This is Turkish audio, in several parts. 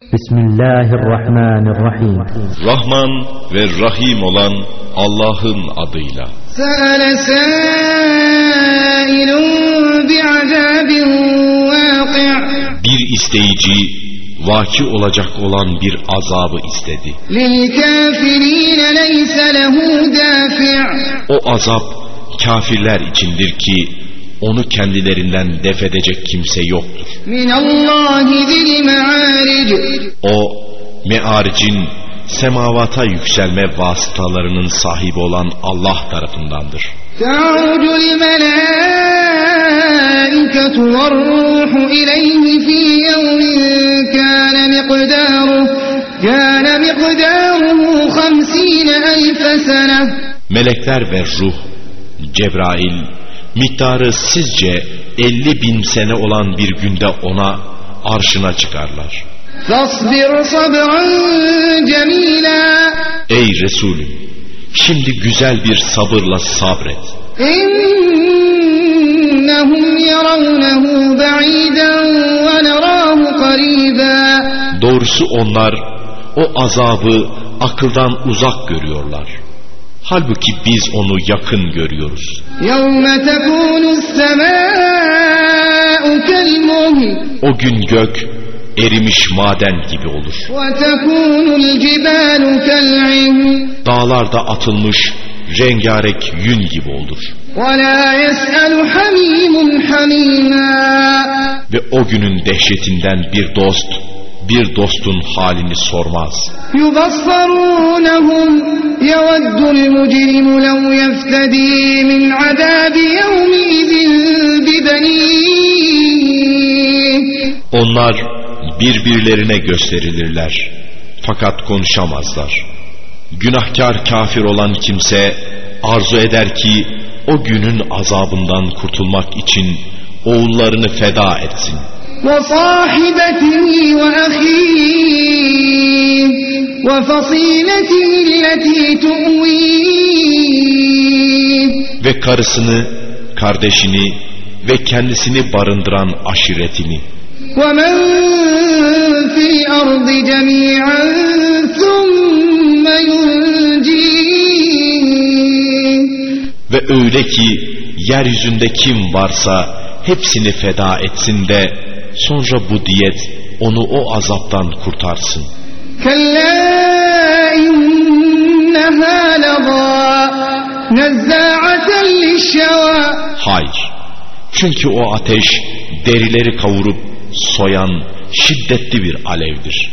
Bismillahirrahmanirrahim. Rahman ve Rahim olan Allah'ın adıyla. Bir isteyici, vaki olacak olan bir azabı istedi. O azap kafirler içindir ki onu kendilerinden def edecek kimse yoktur. O mearicin semavata yükselme vasıtalarının sahibi olan Allah tarafındandır. Melekler ve ruh, Cebrail, miktarı sizce elli bin sene olan bir günde ona arşına çıkarlar. Ey Resulüm şimdi güzel bir sabırla sabret. Doğrusu onlar o azabı akıldan uzak görüyorlar. Halbuki biz onu yakın görüyoruz. O gün gök erimiş maden gibi olur. Dağlarda atılmış rengarek yün gibi olur. Ve o günün dehşetinden bir dost bir dostun halini sormaz. يبصرونهم يود المجرم لو يفتدي من عذاب يومئذ ببنيه Onlar birbirlerine gösterilirler. Fakat konuşamazlar. Günahkar kafir olan kimse arzu eder ki o günün azabından kurtulmak için oğullarını feda etsin. وصاحبته وأخيه وفصيلته التي تؤويه Ve karısını, kardeşini ve kendisini barındıran aşiretini. ومن في الأرض جميعا ثم ينجيه Ve öyle ki yeryüzünde kim varsa hepsini feda etsin de Sonra bu diyet onu o azaptan kurtarsın. Hayır. Çünkü o ateş derileri kavurup soyan şiddetli bir alevdir.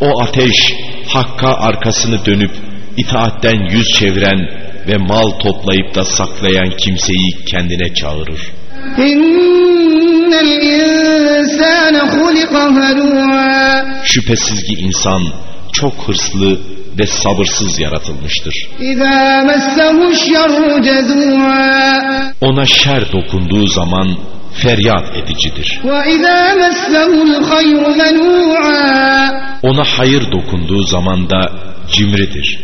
O ateş Hakk'a arkasını dönüp itaatten yüz çeviren ve mal toplayıp da saklayan kimseyi kendine çağırır. Şüphesiz ki insan çok hırslı ve sabırsız yaratılmıştır. Ona şer dokunduğu zaman feryat edicidir. Ona hayır dokunduğu zaman da cimridir.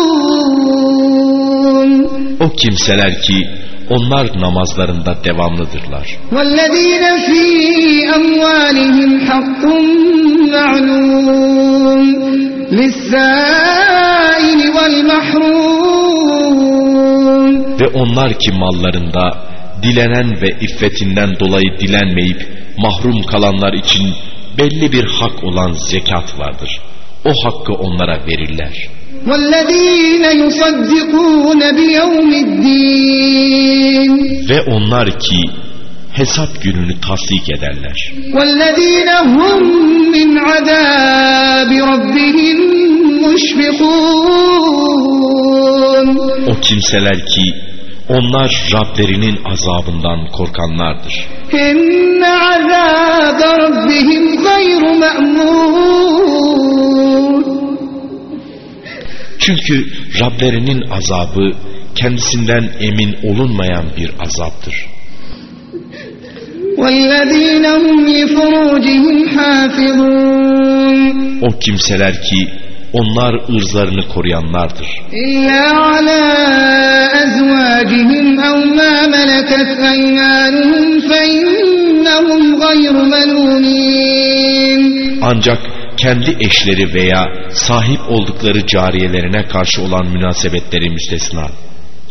O kimseler ki onlar namazlarında devamlıdırlar. Ve onlar ki mallarında dilenen ve iffetinden dolayı dilenmeyip mahrum kalanlar için belli bir hak olan zekat vardır. O hakkı onlara verirler. Ve onlar ki hesap gününü tasdik ederler. O kimseler ki onlar Rablerinin azabından korkanlardır. İnne azâbe rabbihim Çünkü Rablerinin azabı kendisinden emin olunmayan bir azaptır. O kimseler ki onlar ırzlarını koruyanlardır. Ancak kendi eşleri veya sahip oldukları cariyelerine karşı olan münasebetleri müstesna.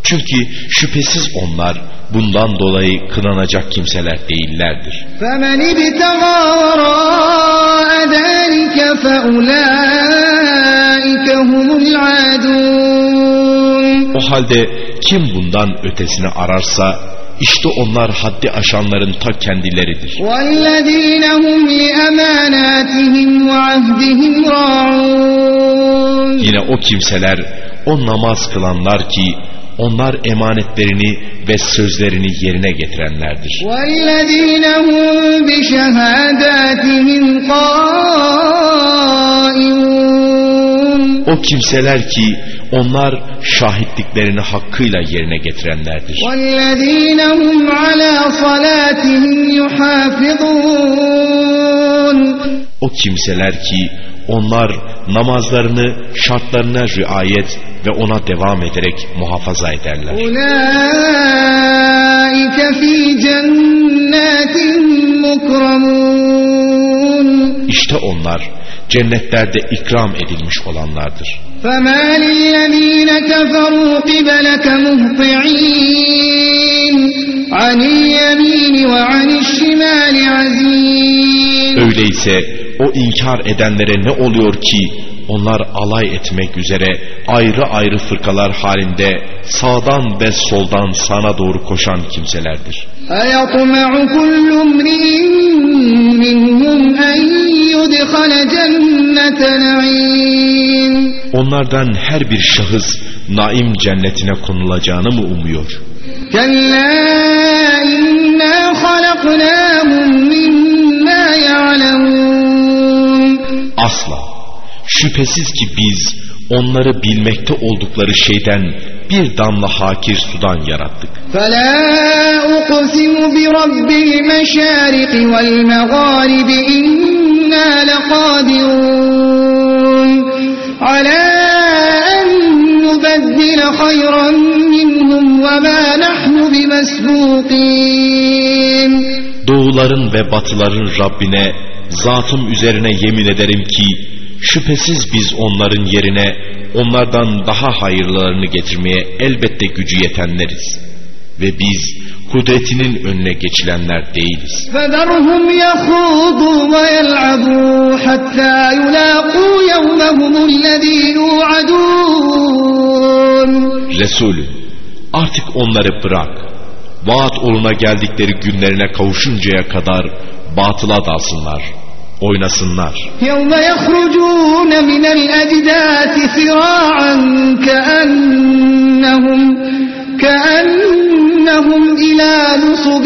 Çünkü şüphesiz onlar bundan dolayı kınanacak kimseler değillerdir. O halde kim bundan ötesini ararsa işte onlar haddi aşanların ta kendileridir. Yine o kimseler, o namaz kılanlar ki onlar emanetlerini serbest sözlerini yerine getirenlerdir. O kimseler ki onlar şahitliklerini hakkıyla yerine getirenlerdir. O kimseler ki onlar namazlarını şartlarına riayet ve ona devam ederek muhafaza ederler. أولئك في جنات مكرمون İşte onlar cennetlerde ikram edilmiş olanlardır. فما للذين كفروا قبلك مهطعين عن اليمين وعن الشمال عزين Öyleyse o inkar edenlere ne oluyor ki onlar alay etmek üzere ayrı ayrı fırkalar halinde sağdan ve soldan sana doğru koşan kimselerdir. Onlardan her bir şahıs naim cennetine konulacağını mı umuyor? Asla. Şüphesiz ki biz onları bilmekte oldukları şeyden bir damla hakir sudan yarattık. فلا أقسم برب المشارق والمغارب إنا لقادرون على أن نبدل خيرا منهم وما نحن بمسبوقين Doğuların ve batıların Rabbine zatım üzerine yemin ederim ki şüphesiz biz onların yerine onlardan daha hayırlarını getirmeye elbette gücü yetenleriz. Ve biz kudretinin önüne geçilenler değiliz. فذرهم يخوضوا ويلعبوا حتى يلاقوا يومهم الذي يوعدون Resulü artık onları bırak. Vaat oluna geldikleri günlerine kavuşuncaya kadar batıla dalsınlar, oynasınlar. يوم يخرجون من الأجداث سراعا كأنهم كأنهم إلى نصب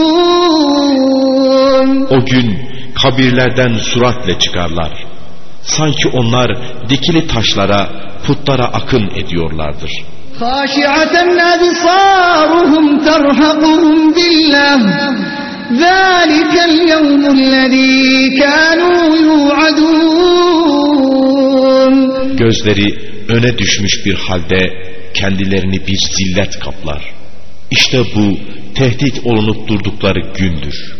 يوفضون O gün kabirlerden süratle çıkarlar. Sanki onlar dikili taşlara, putlara akın ediyorlardır. خاشعة أبصارهم ترهقهم ذلة ذلك اليوم الذي كانوا يوعدون Gözleri öne düşmüş bir halde kendilerini bir zillet kaplar. İşte bu tehdit olunup durdukları gündür.